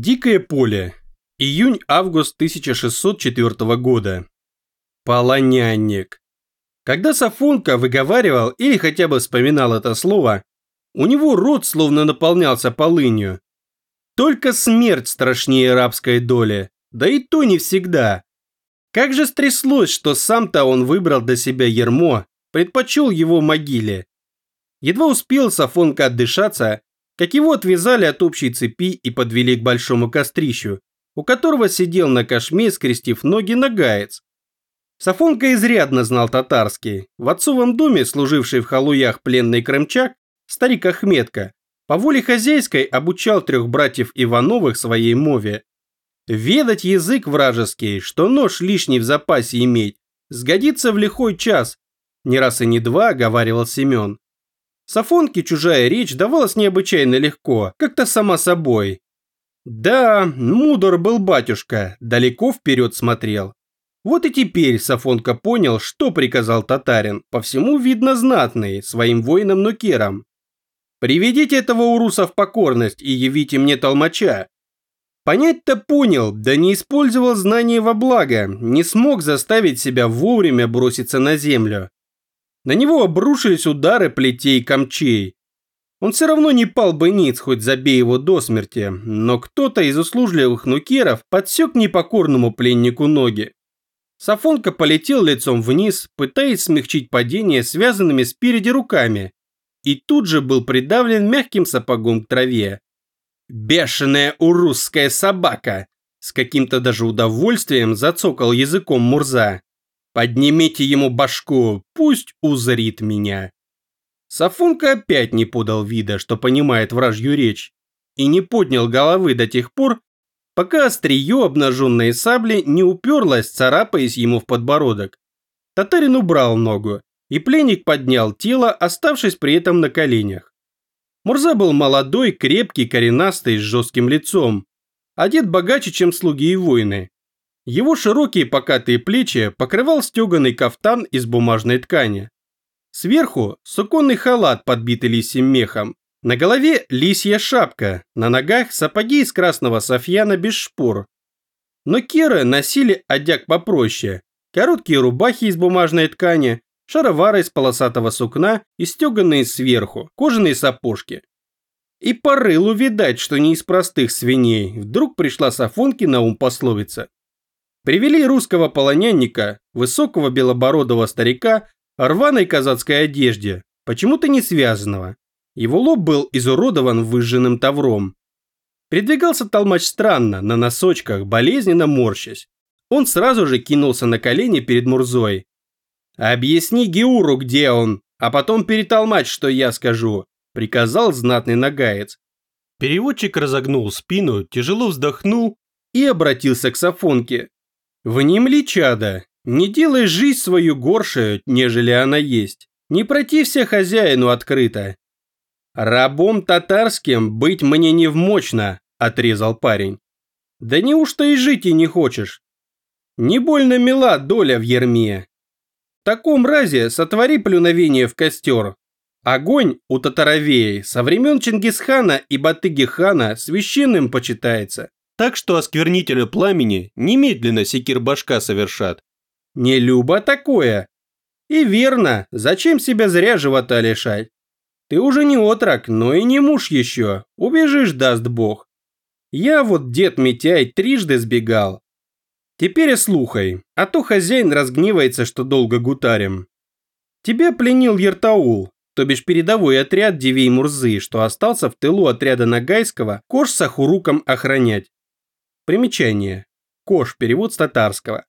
Дикое поле. Июнь-август 1604 года. Полонянник. Когда Сафонка выговаривал или хотя бы вспоминал это слово, у него рот словно наполнялся полынью. Только смерть страшнее рабской доли, да и то не всегда. Как же стряслось, что сам-то он выбрал для себя ермо, предпочел его могиле. Едва успел Сафонка отдышаться, как его отвязали от общей цепи и подвели к большому кострищу, у которого сидел на кошме, скрестив ноги нагаец. Сафонка изрядно знал татарский. В отцовом доме, служивший в халуях пленный крымчак, старик Ахметка, по воле хозяйской обучал трех братьев Ивановых своей мове. Ведать язык вражеский, что нож лишний в запасе иметь, сгодится в лихой час, не раз и не два, говаривал Семен. Сафонке чужая речь давалась необычайно легко, как-то сама собой. Да, мудр был батюшка, далеко вперед смотрел. Вот и теперь Сафонка понял, что приказал татарин, по всему видно знатный, своим воинам-нукерам. «Приведите этого уруса в покорность и явите мне толмача». Понять-то понял, да не использовал знания во благо, не смог заставить себя вовремя броситься на землю. На него обрушились удары плетей камчей. Он все равно не пал бы ниц, хоть забей его до смерти, но кто-то из услужливых нукеров подсек непокорному пленнику ноги. Сафонка полетел лицом вниз, пытаясь смягчить падение связанными спереди руками, и тут же был придавлен мягким сапогом к траве. «Бешеная урусская собака!» С каким-то даже удовольствием зацокал языком Мурза. Поднимите ему башку, пусть узрит меня. Сафунка опять не подал вида, что понимает вражью речь, и не поднял головы до тех пор, пока острие обнаженной сабли не уперлось, царапаясь ему в подбородок. Татарин убрал ногу, и пленник поднял тело, оставшись при этом на коленях. Мурза был молодой, крепкий, коренастый, с жестким лицом, одет богаче, чем слуги и воины. Его широкие покатые плечи покрывал стеганый кафтан из бумажной ткани. Сверху суконный халат, подбитый лисьим мехом. На голове лисья шапка, на ногах сапоги из красного софьяна без шпор. Но керы носили одяг попроще. Короткие рубахи из бумажной ткани, шаровары из полосатого сукна и стеганые сверху, кожаные сапожки. И по рылу видать, что не из простых свиней. Вдруг пришла Сафонке на ум пословица. Привели русского полонянника, высокого белобородого старика, рваной казацкой одежде, почему-то не связанного. Его лоб был изуродован выжженным тавром. Передвигался толмач странно, на носочках, болезненно морщась. Он сразу же кинулся на колени перед Мурзой. «Объясни Геуру, где он, а потом перетолмач, что я скажу», приказал знатный нагаец. Переводчик разогнул спину, тяжело вздохнул и обратился к Сафонке. Внемли, чада, не делай жизнь свою горшую, нежели она есть. Не протився хозяину открыто. Рабом татарским быть мне невмочно, отрезал парень. Да неужто и жить и не хочешь? Не больно мила доля в ерме. В таком разе сотвори плюновение в костер. Огонь у татаровеи со времен Чингисхана и Батыги-хана священным почитается. Так что осквернителю пламени немедленно секир-башка совершат. Не любо такое. И верно, зачем себя зря живота лишать? Ты уже не отрок, но и не муж еще. Убежишь, даст бог. Я вот, дед Митяй, трижды сбегал. Теперь и слухай, а то хозяин разгневается, что долго гутарим. Тебя пленил Ертаул, то бишь передовой отряд Дивей Мурзы, что остался в тылу отряда Нагайского Кош с Ахуруком охранять. Примечание. Кош, перевод с татарского.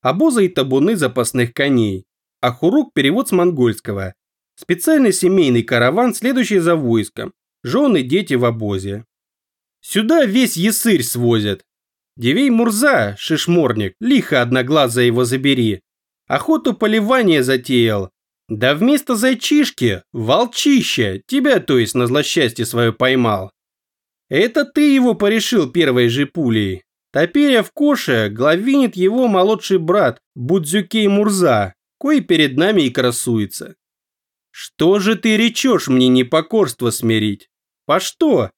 обозы и табуны запасных коней. Ахурук – перевод с монгольского. Специальный семейный караван, следующий за войском. Жены, дети в обозе. Сюда весь ясырь свозят. Дивей Мурза, шишморник, лихо одноглаза его забери. Охоту поливания затеял. Да вместо зайчишки, волчище, тебя, то есть, на злосчастье свое поймал. Это ты его порешил первой же пулей. Топеря в коше главинит его молодший брат Будзюкей Мурза, кой перед нами и красуется. Что же ты речешь мне непокорство смирить? По что?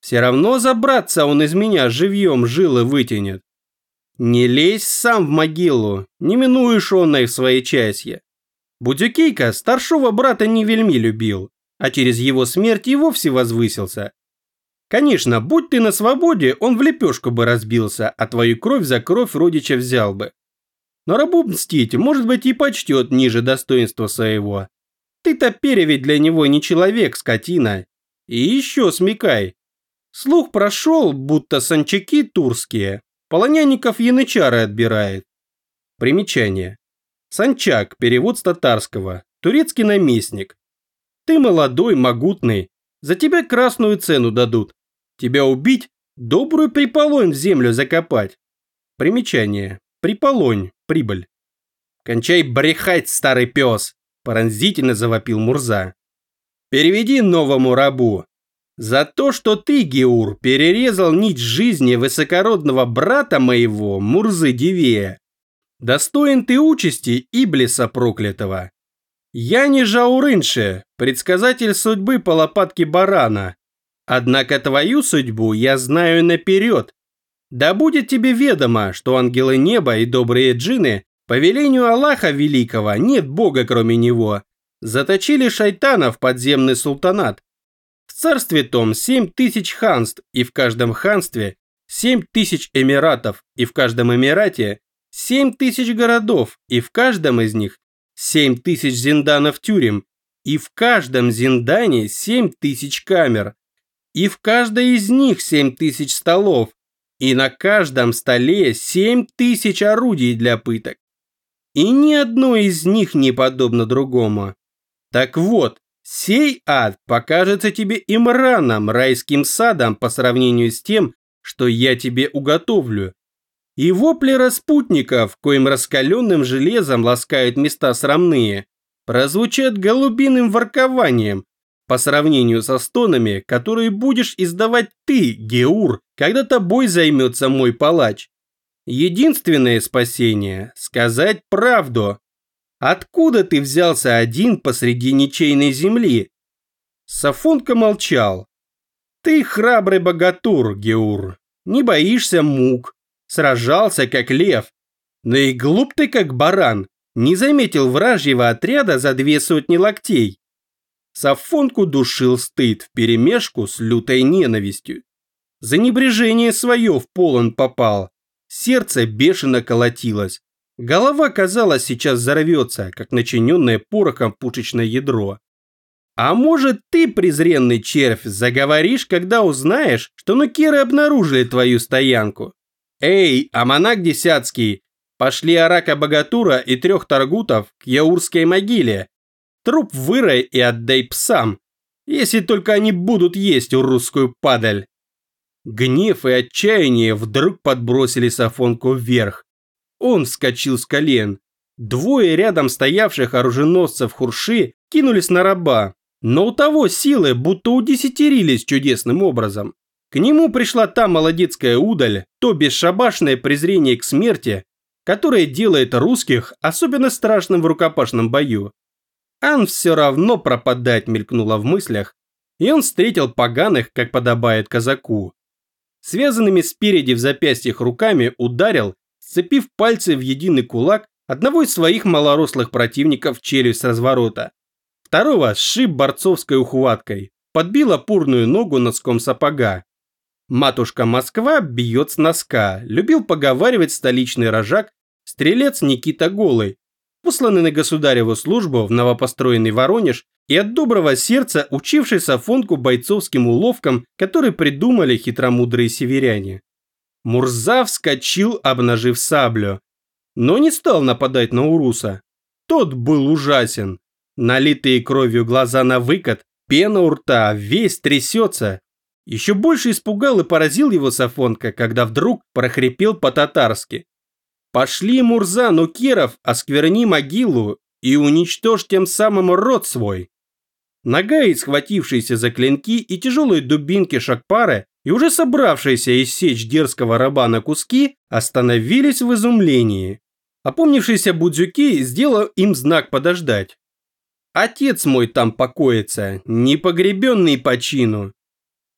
Все равно забраться он из меня живьем жилы вытянет. Не лезь сам в могилу, не минуешь он в своей часье. Будюкейка старшего брата не вельми любил, а через его смерть и вовсе возвысился. Конечно, будь ты на свободе, он в лепешку бы разбился, а твою кровь за кровь родича взял бы. Но рабу мстить, может быть, и почтет ниже достоинства своего. Ты-то переведь для него не человек, скотина. И еще смекай. Слух прошел, будто санчаки турские. Полонянников янычары отбирает. Примечание. Санчак, перевод с татарского. Турецкий наместник. Ты молодой, могутный. За тебя красную цену дадут. Тебя убить, добрую приполонь в землю закопать. Примечание. Приполонь, прибыль. Кончай брехать, старый пес, пронзительно завопил Мурза. Переведи новому рабу. За то, что ты, Геур, перерезал нить жизни высокородного брата моего, Мурзы Дивея. Достоин ты участи Иблиса проклятого. Я не Жаурынше, предсказатель судьбы по лопатке барана, Однако твою судьбу я знаю наперед. Да будет тебе ведомо, что ангелы неба и добрые джины, по велению Аллаха Великого, нет Бога кроме Него, заточили шайтана в подземный султанат. В царстве том семь тысяч ханств, и в каждом ханстве семь тысяч эмиратов, и в каждом эмирате семь тысяч городов, и в каждом из них семь тысяч зинданов тюрем, и в каждом зиндане семь тысяч камер, и в каждой из них 7 тысяч столов, и на каждом столе 7 тысяч орудий для пыток. И ни одно из них не подобно другому. Так вот, сей ад покажется тебе имраном, райским садом по сравнению с тем, что я тебе уготовлю. И вопли распутников, коим раскаленным железом ласкают места срамные, прозвучат голубиным воркованием, по сравнению со стонами, которые будешь издавать ты, Геур, когда тобой займется мой палач. Единственное спасение – сказать правду. Откуда ты взялся один посреди ничейной земли? Сафонка молчал. Ты храбрый богатур, Геур, не боишься мук, сражался как лев. Но и глуп ты как баран, не заметил вражьего отряда за две сотни локтей. Сафонку душил стыд вперемешку с лютой ненавистью. За небрежение свое в полон попал. Сердце бешено колотилось. Голова, казалось, сейчас взорвется, как начиненное порохом пушечное ядро. А может ты, презренный червь, заговоришь, когда узнаешь, что нукеры обнаружили твою стоянку? Эй, аманак десятский, пошли Арака Богатура и трех таргутов к Яурской могиле, Труп вырой и отдай псам, если только они будут есть русскую падаль. Гнев и отчаяние вдруг подбросили Сафонку вверх. Он вскочил с колен. Двое рядом стоявших оруженосцев Хурши кинулись на раба, но у того силы будто удесятерились чудесным образом. К нему пришла та молодецкая удаль, то бесшабашное презрение к смерти, которое делает русских особенно страшным в рукопашном бою. Ан все равно пропадать мелькнула в мыслях, и он встретил поганых, как подобает казаку. Связанными спереди в запястьях руками ударил, сцепив пальцы в единый кулак, одного из своих малорослых противников челюсть с разворота. Второго сшиб борцовской ухваткой, подбил опорную ногу носком сапога. Матушка Москва бьет с носка, любил поговаривать столичный рожак, стрелец Никита Голый, посланный на государеву службу в новопостроенный Воронеж и от доброго сердца учивший Сафонку бойцовским уловкам, которые придумали хитромудрые северяне. Мурза вскочил, обнажив саблю. но не стал нападать на Уруса. Тот был ужасен. Налитые кровью глаза на выкат, пена у рта, весь трясется. Еще больше испугал и поразил его Сафонка, когда вдруг прохрипел по-татарски. «Пошли, Мурза, Нукеров, оскверни могилу и уничтожь тем самым род свой». Нога, схватившаяся за клинки и тяжелые дубинки Шакпары, и уже собравшиеся иссечь дерзкого раба на куски, остановились в изумлении. Опомнившийся Будзюки сделал им знак подождать. Отец мой там покоится, не погребенный по чину.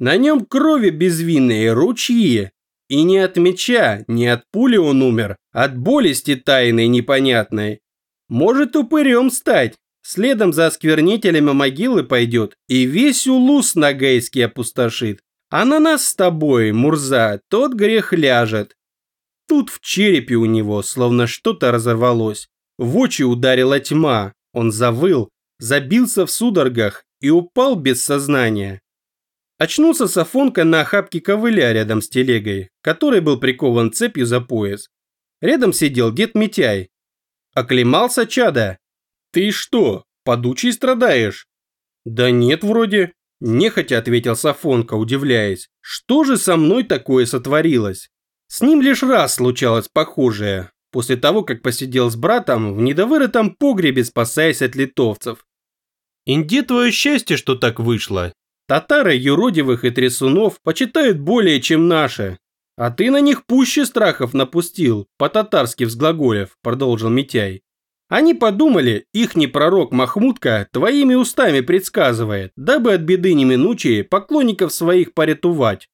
На нем крови безвинные ручьи, и не от меча, не от пули он умер, от болести тайной непонятной. Может упырем стать, следом за осквернителями могилы пойдет и весь улус нагайский опустошит. А на нас с тобой, Мурза, тот грех ляжет. Тут в черепе у него словно что-то разорвалось. В очи ударила тьма. Он завыл, забился в судорогах и упал без сознания. Очнулся Сафонка на охапке ковыля рядом с телегой, который был прикован цепью за пояс. Рядом сидел дед Митяй. Оклемался чада. «Ты что, подучий страдаешь?» «Да нет, вроде», – нехотя ответил Сафонка, удивляясь. «Что же со мной такое сотворилось?» С ним лишь раз случалось похожее, после того, как посидел с братом в недовырытом погребе, спасаясь от литовцев. Инде твое счастье, что так вышло. Татары юродивых и трясунов почитают более, чем наши. А ты на них пуще страхов напустил, по-татарски взглаголев, продолжил Митяй. Они подумали, ихний пророк Махмудка твоими устами предсказывает, дабы от беды неминучие поклонников своих порятувать.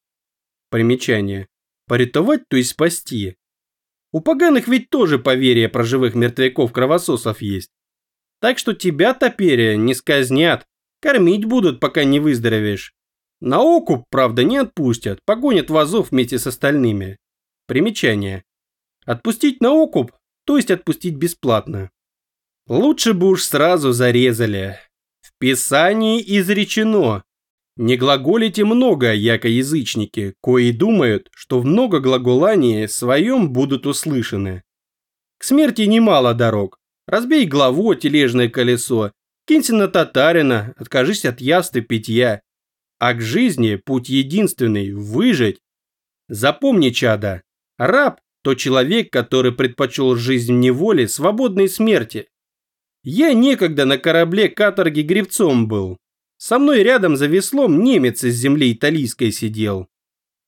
Примечание. Порятовать, то есть спасти. У поганых ведь тоже поверье про живых мертвяков-кровососов есть. Так что тебя, топерия, не сказнят, кормить будут, пока не выздоровеешь. На окуп, правда, не отпустят, погонят в Азов вместе с остальными. Примечание. Отпустить на окуп, то есть отпустить бесплатно. Лучше бы уж сразу зарезали. В Писании изречено, не глаголите много, яко язычники, кои думают, что в многоглаголании своем будут услышаны. К смерти немало дорог. Разбей главу тележное колесо, кинься на татарина, откажись от ясты питья. А к жизни путь единственный – выжить. Запомни, чада, раб – то человек, который предпочел жизнь в неволе свободной смерти. Я некогда на корабле каторги гребцом был, со мной рядом за веслом немец из земли италийской сидел.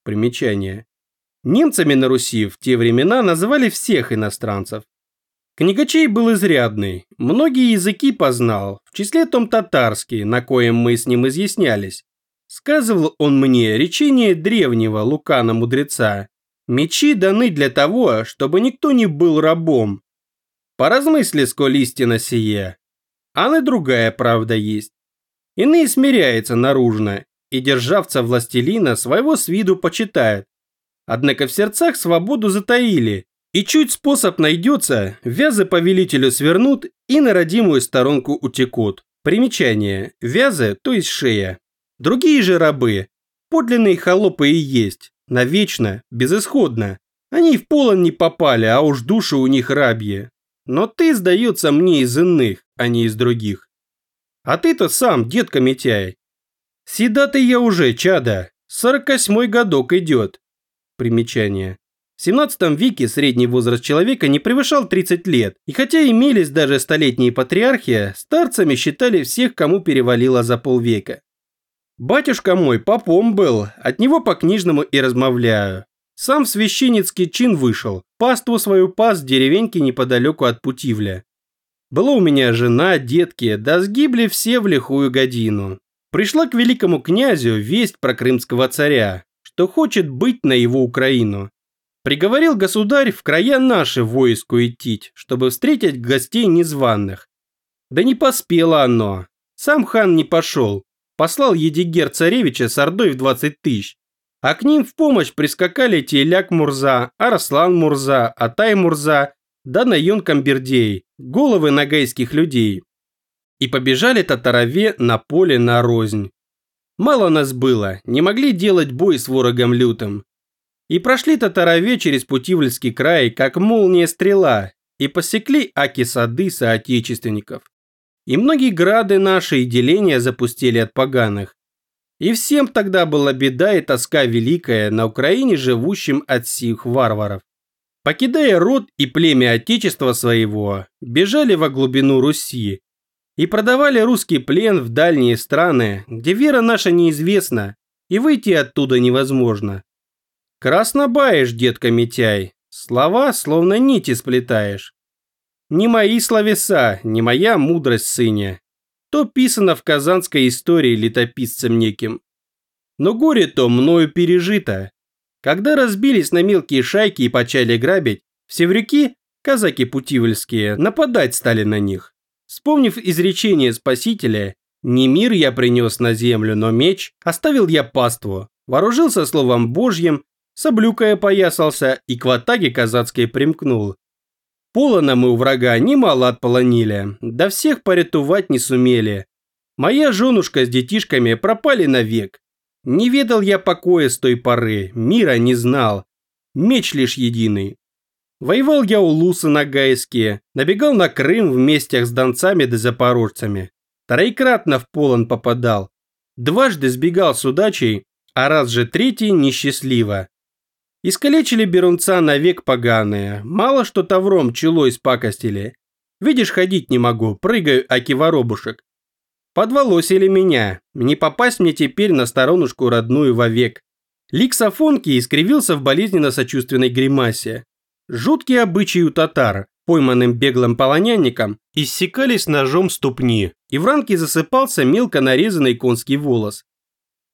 Примечание. Немцами на Руси в те времена называли всех иностранцев. Книгачей был изрядный, многие языки познал, в числе том татарский, на коем мы с ним изъяснялись. Сказывал он мне речение древнего Лукана-мудреца. Мечи даны для того, чтобы никто не был рабом. Поразмысли, сколь истина сие. А на другая правда есть. Иные смиряются наружно и державца властелина своего с виду почитают. Однако в сердцах свободу затаили, и чуть способ найдется, вязы повелителю свернут и на родимую сторонку утекут. Примечание. Вязы, то есть шея. Другие же рабы, подлинные холопы и есть, навечно, безысходно. Они в полон не попали, а уж души у них рабьи. Но ты, сдается мне, из иных, а не из других. А ты-то сам, детка Митяй. Седатый я уже, чада. Сорок восьмой годок идет. Примечание. В 17 веке средний возраст человека не превышал 30 лет, и хотя имелись даже столетние патриархи, старцами считали всех, кому перевалило за полвека. Батюшка мой попом был, от него по-книжному и размовляю. Сам в священницкий чин вышел, паству свою пас в деревеньке неподалеку от Путивля. Была у меня жена, детки, да сгибли все в лихую годину. Пришла к великому князю весть про крымского царя, что хочет быть на его Украину. Приговорил государь в края наши войску идти, чтобы встретить гостей незваных. Да не поспело оно. Сам хан не пошел. Послал Едигер царевича с ордой в 20 тысяч. А к ним в помощь прискакали Теляк Мурза, Арслан Мурза, Атай Мурза да наен Камбердей, головы нагайских людей. И побежали татарове на поле на рознь. Мало нас было, не могли делать бой с ворогом лютым. И прошли татарове через Путивльский край, как молния стрела, и посекли аки сады соотечественников. И многие грады наши и деления запустили от поганых. И всем тогда была беда и тоска великая на Украине живущим от сих варваров. Покидая род и племя отечества своего, бежали во глубину Руси и продавали русский плен в дальние страны, где вера наша неизвестна и выйти оттуда невозможно. Красно баешь, детка Митяй, слова словно нити сплетаешь. Не мои словеса, не моя мудрость, сыне. То писано в казанской истории летописцем неким. Но горе то мною пережито. Когда разбились на мелкие шайки и почали грабить, севрюки, казаки путивльские, нападать стали на них. Вспомнив изречение Спасителя, «Не мир я принес на землю, но меч, оставил я паству, вооружился словом Божьим, соблюкая поясался и к ватаге казацкой примкнул, Полона мы у врага немало отполонили, да всех порятувать не сумели. Моя женушка с детишками пропали навек. Не ведал я покоя с той поры, мира не знал. Меч лишь единый. Воевал я у Луса на Гайске, набегал на Крым вместе с донцами да запорожцами. Троекратно в полон попадал. Дважды сбегал с удачей, а раз же третий несчастливо. Искалечили берунца навек поганые, мало что тавром чело испакостили. Видишь, ходить не могу, прыгаю, аки воробушек. Подволосили меня, не попасть мне теперь на сторонушку родную вовек. Лик Сафонки искривился в болезненно-сочувственной гримасе. Жуткие обычаи у татар, пойманным беглым полонянником, иссекались ножом ступни, и в ранке засыпался мелко нарезанный конский волос.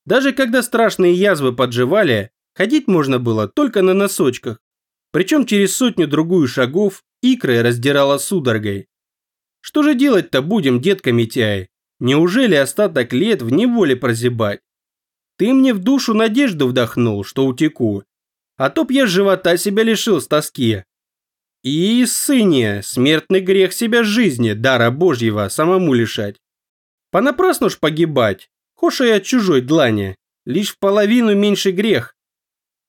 Даже когда страшные язвы подживали, Ходить можно было только на носочках, причем через сотню-другую шагов икры раздирала судорогой. Что же делать-то будем, детка Митяй? Неужели остаток лет в неволе прозябать? Ты мне в душу надежду вдохнул, что утеку, а то б я живота себя лишил с тоски. И, сыне, смертный грех себя жизни, дара Божьего, самому лишать. Понапрасну ж погибать, хошь и от чужой длани, лишь в половину меньше грех.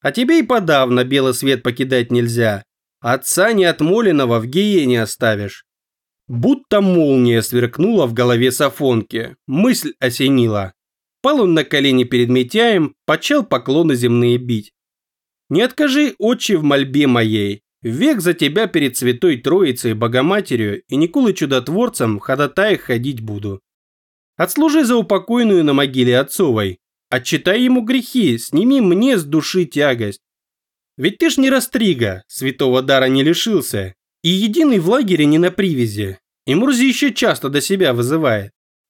А тебе и подавно белый свет покидать нельзя. Отца неотмоленного в гиене оставишь. Будто молния сверкнула в голове Сафонки, мысль осенила. Пал он на колени перед Митяем, почал поклоны земные бить. «Не откажи, отче, в мольбе моей, век за тебя перед Святой Троицей, Богоматерью и Николой Чудотворцем в ходатаях ходить буду. Отслужи за упокойную на могиле отцовой, Отчитай ему грехи, сними мне с души тягость. Ведь ты ж не растрига, святого дара не лишился, и единый в лагере не на привязи. И Мурзи еще часто до себя вызывает.